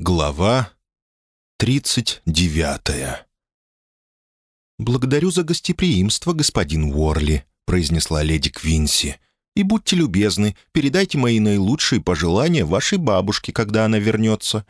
Глава тридцать девятая «Благодарю за гостеприимство, господин Уорли», — произнесла леди Квинси. «И будьте любезны, передайте мои наилучшие пожелания вашей бабушке, когда она вернется».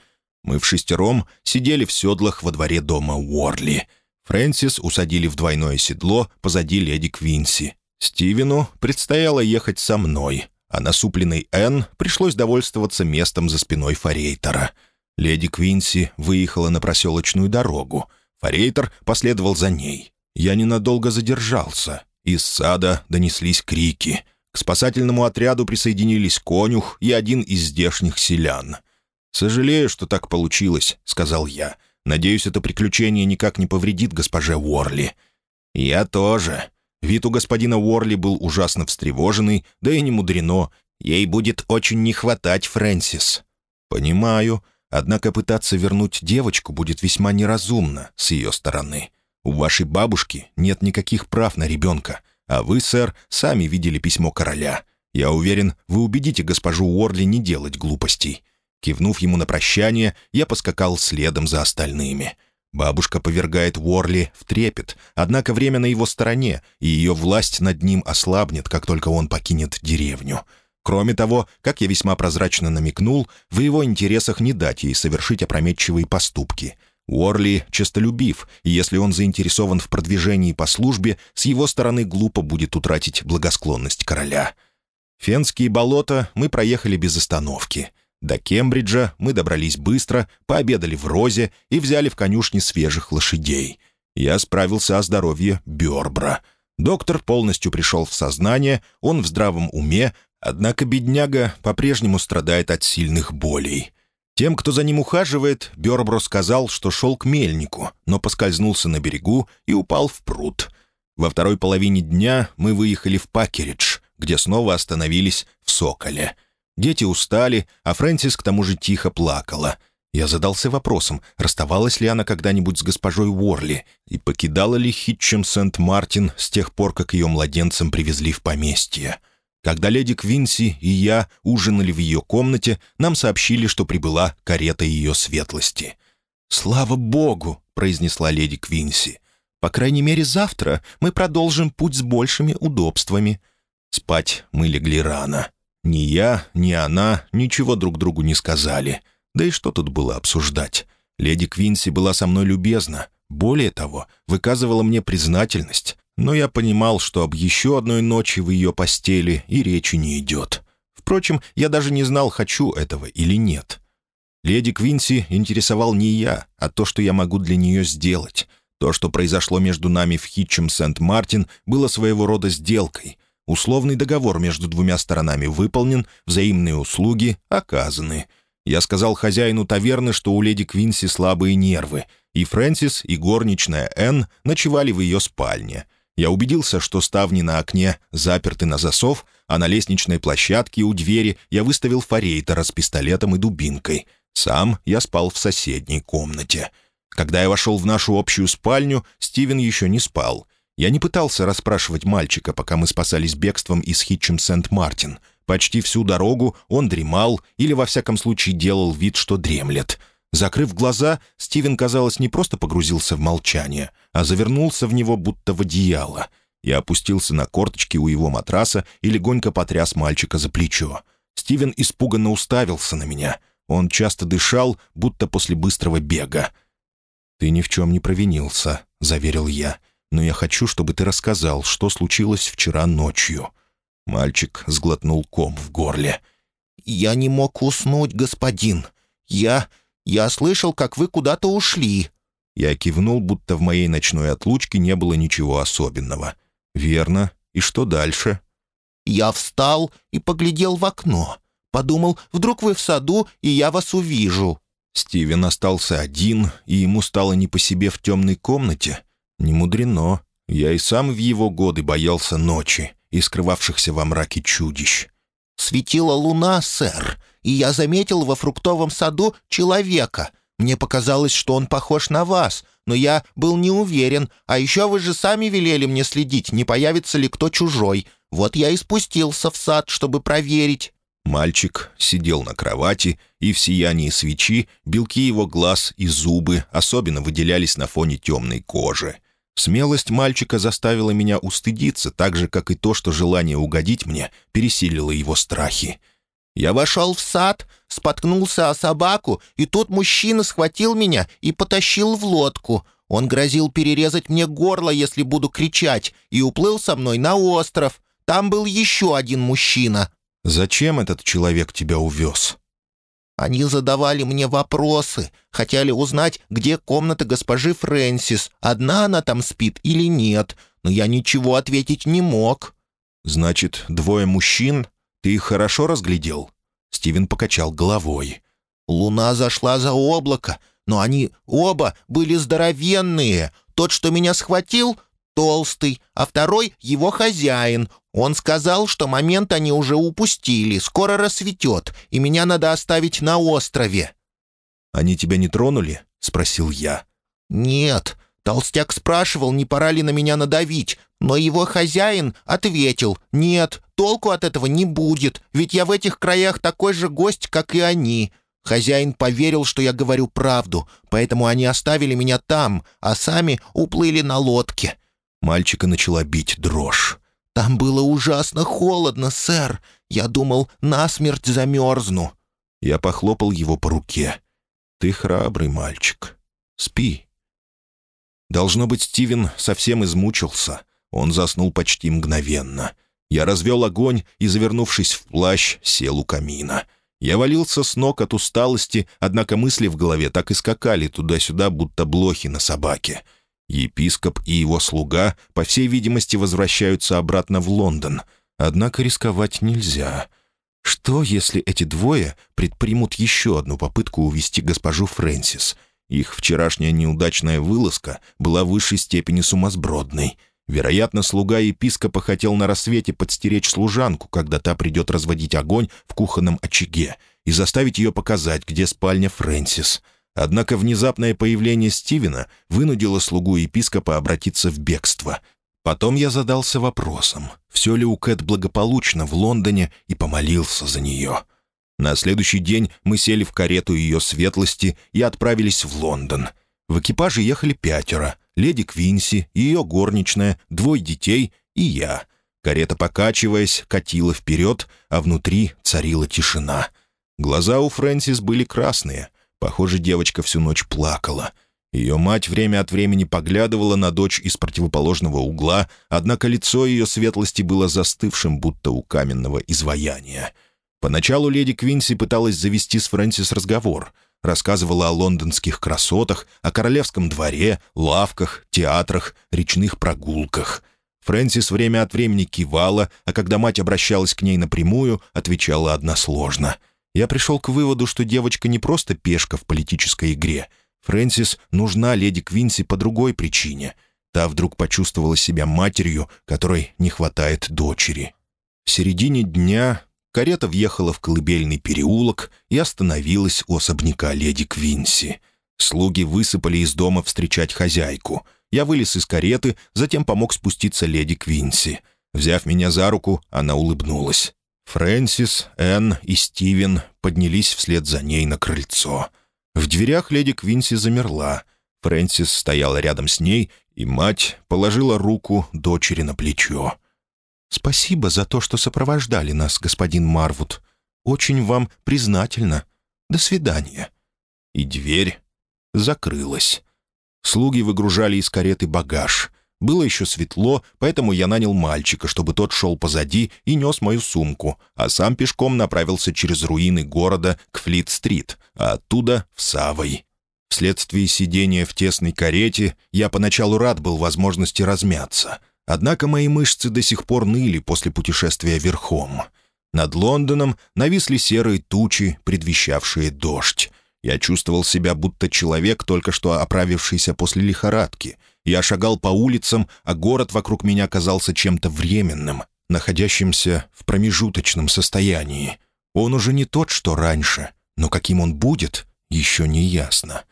Мы в шестером сидели в седлах во дворе дома Уорли. Фрэнсис усадили в двойное седло позади леди Квинси. Стивену предстояло ехать со мной, а насупленный Энн пришлось довольствоваться местом за спиной Форейтера — Леди Квинси выехала на проселочную дорогу. Форейтер последовал за ней. Я ненадолго задержался. Из сада донеслись крики. К спасательному отряду присоединились конюх и один из здешних селян. «Сожалею, что так получилось», — сказал я. «Надеюсь, это приключение никак не повредит госпоже Уорли». «Я тоже». Вид у господина Уорли был ужасно встревоженный, да и не мудрено. Ей будет очень не хватать Фрэнсис. «Понимаю. Однако пытаться вернуть девочку будет весьма неразумно с ее стороны. У вашей бабушки нет никаких прав на ребенка, а вы, сэр, сами видели письмо короля. Я уверен, вы убедите госпожу Уорли не делать глупостей». Кивнув ему на прощание, я поскакал следом за остальными. Бабушка повергает Уорли в трепет, однако время на его стороне, и ее власть над ним ослабнет, как только он покинет деревню. Кроме того, как я весьма прозрачно намекнул, в его интересах не дать ей совершить опрометчивые поступки. Уорли честолюбив, и если он заинтересован в продвижении по службе, с его стороны глупо будет утратить благосклонность короля. Фенские болота мы проехали без остановки. До Кембриджа мы добрались быстро, пообедали в Розе и взяли в конюшне свежих лошадей. Я справился о здоровье Бёрбра. Доктор полностью пришел в сознание, он в здравом уме, Однако бедняга по-прежнему страдает от сильных болей. Тем, кто за ним ухаживает, Бёрбро сказал, что шел к мельнику, но поскользнулся на берегу и упал в пруд. Во второй половине дня мы выехали в Пакеридж, где снова остановились в Соколе. Дети устали, а Фрэнсис к тому же тихо плакала. Я задался вопросом, расставалась ли она когда-нибудь с госпожой Уорли и покидала ли Хитчем Сент-Мартин с тех пор, как ее младенцем привезли в поместье. Когда леди Квинси и я ужинали в ее комнате, нам сообщили, что прибыла карета ее светлости. «Слава богу!» — произнесла леди Квинси. «По крайней мере, завтра мы продолжим путь с большими удобствами». Спать мы легли рано. Ни я, ни она ничего друг другу не сказали. Да и что тут было обсуждать? Леди Квинси была со мной любезна. Более того, выказывала мне признательность но я понимал, что об еще одной ночи в ее постели и речи не идет. Впрочем, я даже не знал, хочу этого или нет. Леди Квинси интересовал не я, а то, что я могу для нее сделать. То, что произошло между нами в Хитчем Сент-Мартин, было своего рода сделкой. Условный договор между двумя сторонами выполнен, взаимные услуги оказаны. Я сказал хозяину таверны, что у леди Квинси слабые нервы, и Фрэнсис и горничная Энн ночевали в ее спальне — я убедился, что ставни на окне заперты на засов, а на лестничной площадке у двери я выставил форейтера с пистолетом и дубинкой. Сам я спал в соседней комнате. Когда я вошел в нашу общую спальню, Стивен еще не спал. Я не пытался расспрашивать мальчика, пока мы спасались бегством из Хитчем Сент-Мартин. Почти всю дорогу он дремал или, во всяком случае, делал вид, что дремлет — Закрыв глаза, Стивен, казалось, не просто погрузился в молчание, а завернулся в него, будто в одеяло. Я опустился на корточки у его матраса и легонько потряс мальчика за плечо. Стивен испуганно уставился на меня. Он часто дышал, будто после быстрого бега. «Ты ни в чем не провинился», — заверил я. «Но я хочу, чтобы ты рассказал, что случилось вчера ночью». Мальчик сглотнул ком в горле. «Я не мог уснуть, господин. Я... Я слышал, как вы куда-то ушли». Я кивнул, будто в моей ночной отлучке не было ничего особенного. «Верно. И что дальше?» «Я встал и поглядел в окно. Подумал, вдруг вы в саду, и я вас увижу». Стивен остался один, и ему стало не по себе в темной комнате. Не мудрено. Я и сам в его годы боялся ночи и скрывавшихся во мраке чудищ. «Светила луна, сэр, и я заметил во фруктовом саду человека. Мне показалось, что он похож на вас, но я был не уверен. А еще вы же сами велели мне следить, не появится ли кто чужой. Вот я и спустился в сад, чтобы проверить». Мальчик сидел на кровати, и в сиянии свечи белки его глаз и зубы особенно выделялись на фоне темной кожи. Смелость мальчика заставила меня устыдиться, так же, как и то, что желание угодить мне пересилило его страхи. Я вошел в сад, споткнулся о собаку, и тот мужчина схватил меня и потащил в лодку. Он грозил перерезать мне горло, если буду кричать, и уплыл со мной на остров. Там был еще один мужчина. «Зачем этот человек тебя увез?» Они задавали мне вопросы, хотели узнать, где комната госпожи Фрэнсис, одна она там спит или нет, но я ничего ответить не мог». «Значит, двое мужчин? Ты их хорошо разглядел?» Стивен покачал головой. «Луна зашла за облако, но они оба были здоровенные. Тот, что меня схватил, толстый, а второй — его хозяин. Он сказал, что момент они уже упустили, скоро рассветет, и меня надо оставить на острове». «Они тебя не тронули?» — спросил я. «Нет». Толстяк спрашивал, не пора ли на меня надавить, но его хозяин ответил, «Нет, толку от этого не будет, ведь я в этих краях такой же гость, как и они». Хозяин поверил, что я говорю правду, поэтому они оставили меня там, а сами уплыли на лодке. Мальчика начала бить дрожь. «Там было ужасно холодно, сэр. Я думал, насмерть замерзну». Я похлопал его по руке. «Ты храбрый мальчик. Спи». Должно быть, Стивен совсем измучился. Он заснул почти мгновенно. Я развел огонь и, завернувшись в плащ, сел у камина. Я валился с ног от усталости, однако мысли в голове так и скакали туда-сюда, будто блохи на собаке. Епископ и его слуга, по всей видимости, возвращаются обратно в Лондон. Однако рисковать нельзя. Что, если эти двое предпримут еще одну попытку увести госпожу Фрэнсис? Их вчерашняя неудачная вылазка была в высшей степени сумасбродной. Вероятно, слуга епископа хотел на рассвете подстеречь служанку, когда та придет разводить огонь в кухонном очаге, и заставить ее показать, где спальня Фрэнсис — Однако внезапное появление Стивена вынудило слугу епископа обратиться в бегство. Потом я задался вопросом, все ли у Кэт благополучно в Лондоне, и помолился за нее. На следующий день мы сели в карету ее светлости и отправились в Лондон. В экипаже ехали пятеро — леди Квинси, ее горничная, двое детей и я. Карета, покачиваясь, катила вперед, а внутри царила тишина. Глаза у Фрэнсис были красные — Похоже, девочка всю ночь плакала. Ее мать время от времени поглядывала на дочь из противоположного угла, однако лицо ее светлости было застывшим, будто у каменного изваяния. Поначалу леди Квинси пыталась завести с Фрэнсис разговор. Рассказывала о лондонских красотах, о королевском дворе, лавках, театрах, речных прогулках. Фрэнсис время от времени кивала, а когда мать обращалась к ней напрямую, отвечала односложно — я пришел к выводу, что девочка не просто пешка в политической игре. Фрэнсис нужна леди Квинси по другой причине. Та вдруг почувствовала себя матерью, которой не хватает дочери. В середине дня карета въехала в колыбельный переулок и остановилась у особняка леди Квинси. Слуги высыпали из дома встречать хозяйку. Я вылез из кареты, затем помог спуститься леди Квинси. Взяв меня за руку, она улыбнулась. Фрэнсис, Энн и Стивен поднялись вслед за ней на крыльцо. В дверях леди Квинси замерла. Фрэнсис стояла рядом с ней, и мать положила руку дочери на плечо. «Спасибо за то, что сопровождали нас, господин Марвуд. Очень вам признательна. До свидания». И дверь закрылась. Слуги выгружали из кареты багаж. Было еще светло, поэтому я нанял мальчика, чтобы тот шел позади и нес мою сумку, а сам пешком направился через руины города к Флит-стрит, а оттуда в Савой. Вследствие сидения в тесной карете я поначалу рад был возможности размяться. Однако мои мышцы до сих пор ныли после путешествия верхом. Над Лондоном нависли серые тучи, предвещавшие дождь. Я чувствовал себя будто человек, только что оправившийся после лихорадки — я шагал по улицам, а город вокруг меня казался чем-то временным, находящимся в промежуточном состоянии. Он уже не тот, что раньше, но каким он будет, еще не ясно.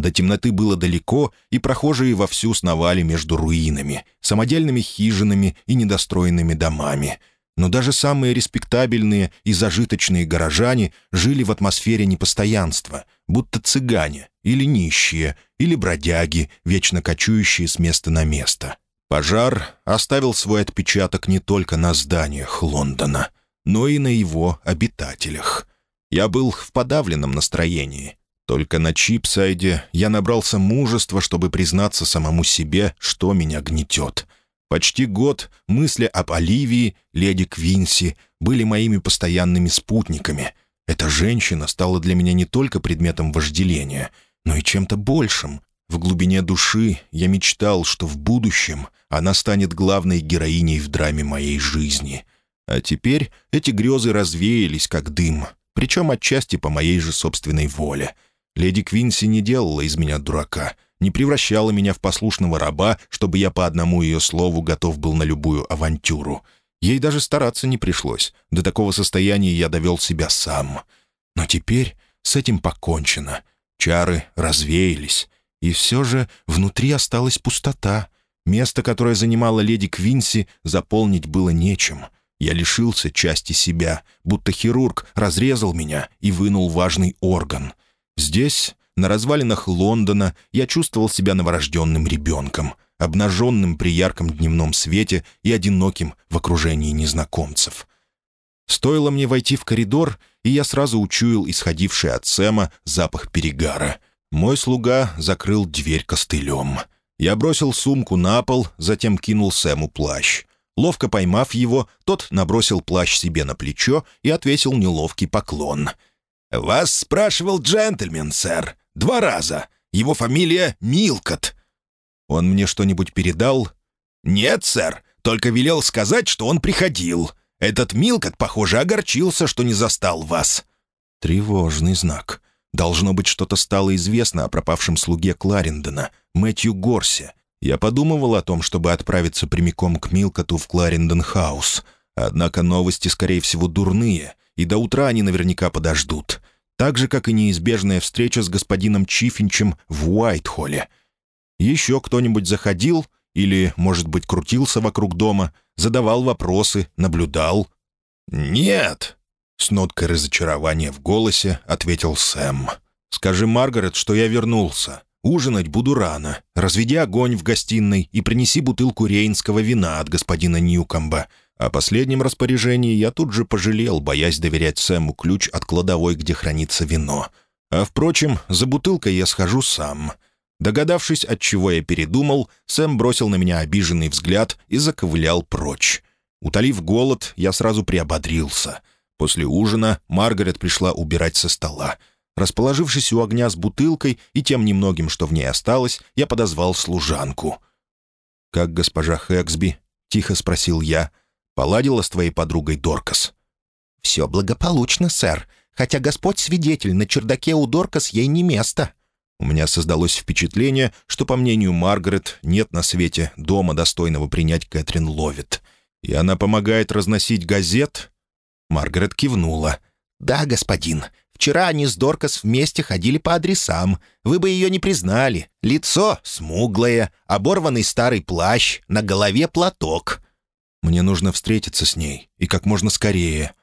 До темноты было далеко, и прохожие вовсю сновали между руинами, самодельными хижинами и недостроенными домами. но даже самые респектабельные и зажиточные горожане жили в атмосфере непостоянства, будто цыгане, или нищие, или бродяги, вечно кочующие с места на место. Пожар оставил свой отпечаток не только на зданиях Лондона, но и на его обитателях. Я был в подавленном настроении. Только на Чипсайде я набрался мужества, чтобы признаться самому себе, что меня гнетет. Почти год мысли об Оливии, леди Квинси, были моими постоянными спутниками. Эта женщина стала для меня не только предметом вожделения, но и чем-то большим. В глубине души я мечтал, что в будущем она станет главной героиней в драме моей жизни. А теперь эти грезы развеялись, как дым, причем отчасти по моей же собственной воле — Леди Квинси не делала из меня дурака, не превращала меня в послушного раба, чтобы я по одному ее слову готов был на любую авантюру. Ей даже стараться не пришлось. До такого состояния я довел себя сам. Но теперь с этим покончено. Чары развеялись. И все же внутри осталась пустота. Место, которое занимала леди Квинси, заполнить было нечем. Я лишился части себя, будто хирург разрезал меня и вынул важный орган — Здесь, на развалинах Лондона, я чувствовал себя новорожденным ребенком, обнаженным при ярком дневном свете и одиноким в окружении незнакомцев. Стоило мне войти в коридор, и я сразу учуял исходивший от Сэма запах перегара. Мой слуга закрыл дверь костылем. Я бросил сумку на пол, затем кинул Сэму плащ. Ловко поймав его, тот набросил плащ себе на плечо и отвесил неловкий поклон — «Вас спрашивал джентльмен, сэр. Два раза. Его фамилия Милкот». «Он мне что-нибудь передал?» «Нет, сэр. Только велел сказать, что он приходил. Этот Милкот, похоже, огорчился, что не застал вас». «Тревожный знак. Должно быть, что-то стало известно о пропавшем слуге Кларендона, Мэтью Горсе. Я подумывал о том, чтобы отправиться прямиком к Милкоту в Кларендон-хаус. Однако новости, скорее всего, дурные, и до утра они наверняка подождут. Так же, как и неизбежная встреча с господином Чифинчем в Уайтхолле. Еще кто-нибудь заходил или, может быть, крутился вокруг дома, задавал вопросы, наблюдал? «Нет», — с ноткой разочарования в голосе ответил Сэм. «Скажи Маргарет, что я вернулся. Ужинать буду рано. Разведи огонь в гостиной и принеси бутылку рейнского вина от господина Ньюкомба. О последнем распоряжении я тут же пожалел, боясь доверять Сэму ключ от кладовой, где хранится вино. А, впрочем, за бутылкой я схожу сам. Догадавшись, от чего я передумал, Сэм бросил на меня обиженный взгляд и заковылял прочь. Утолив голод, я сразу приободрился. После ужина Маргарет пришла убирать со стола. Расположившись у огня с бутылкой и тем немногим, что в ней осталось, я подозвал служанку. «Как госпожа Хэксби?» — тихо спросил я. Поладила с твоей подругой Доркас?» «Все благополучно, сэр. Хотя Господь свидетель, на чердаке у Доркас ей не место». У меня создалось впечатление, что, по мнению Маргарет, нет на свете дома, достойного принять Кэтрин Ловит. И она помогает разносить газет? Маргарет кивнула. «Да, господин. Вчера они с Доркас вместе ходили по адресам. Вы бы ее не признали. Лицо смуглое, оборванный старый плащ, на голове платок. Мне нужно встретиться с ней, и как можно скорее.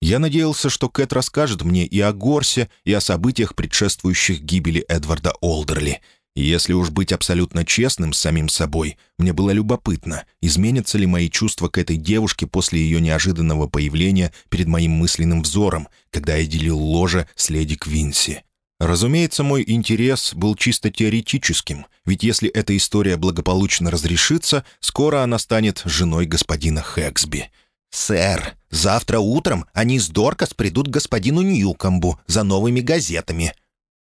Я надеялся, что Кэт расскажет мне и о Горсе, и о событиях, предшествующих гибели Эдварда Олдерли. И если уж быть абсолютно честным с самим собой, мне было любопытно, изменятся ли мои чувства к этой девушке после ее неожиданного появления перед моим мысленным взором, когда я делил ложе с леди Квинси. Разумеется, мой интерес был чисто теоретическим, ведь если эта история благополучно разрешится, скоро она станет женой господина Хэксби. «Сэр, завтра утром они с Доркас придут к господину Ньюкомбу за новыми газетами».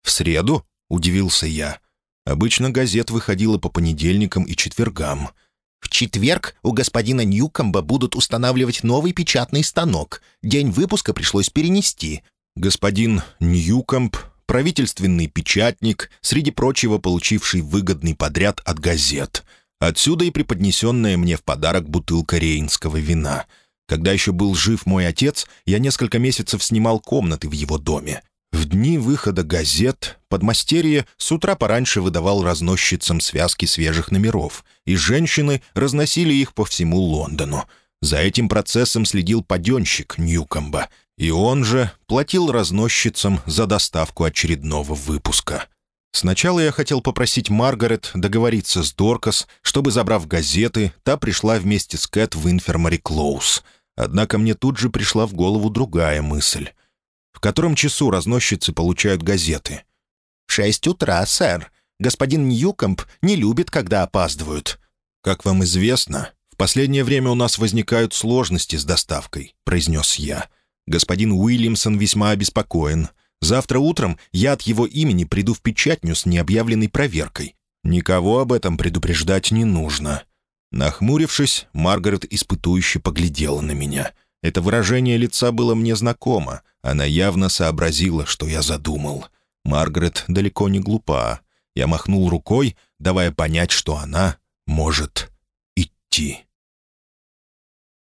«В среду?» — удивился я. Обычно газет выходила по понедельникам и четвергам. «В четверг у господина Ньюкомба будут устанавливать новый печатный станок. День выпуска пришлось перенести». Господин Ньюкомб правительственный печатник, среди прочего получивший выгодный подряд от газет. Отсюда и преподнесенная мне в подарок бутылка рейнского вина. Когда еще был жив мой отец, я несколько месяцев снимал комнаты в его доме. В дни выхода газет подмастерье с утра пораньше выдавал разносчицам связки свежих номеров, и женщины разносили их по всему Лондону. За этим процессом следил паденщик Ньюкомба, и он же платил разносчицам за доставку очередного выпуска. Сначала я хотел попросить Маргарет договориться с Доркас, чтобы, забрав газеты, та пришла вместе с Кэт в Инфермари Клоус. Однако мне тут же пришла в голову другая мысль. В котором часу разносчицы получают газеты? «В шесть утра, сэр. Господин Ньюкомп не любит, когда опаздывают». «Как вам известно, в последнее время у нас возникают сложности с доставкой», — произнес я. «Господин Уильямсон весьма обеспокоен. Завтра утром я от его имени приду в печатню с необъявленной проверкой. Никого об этом предупреждать не нужно». Нахмурившись, Маргарет испытующе поглядела на меня. Это выражение лица было мне знакомо. Она явно сообразила, что я задумал. Маргарет далеко не глупа. Я махнул рукой, давая понять, что она может идти.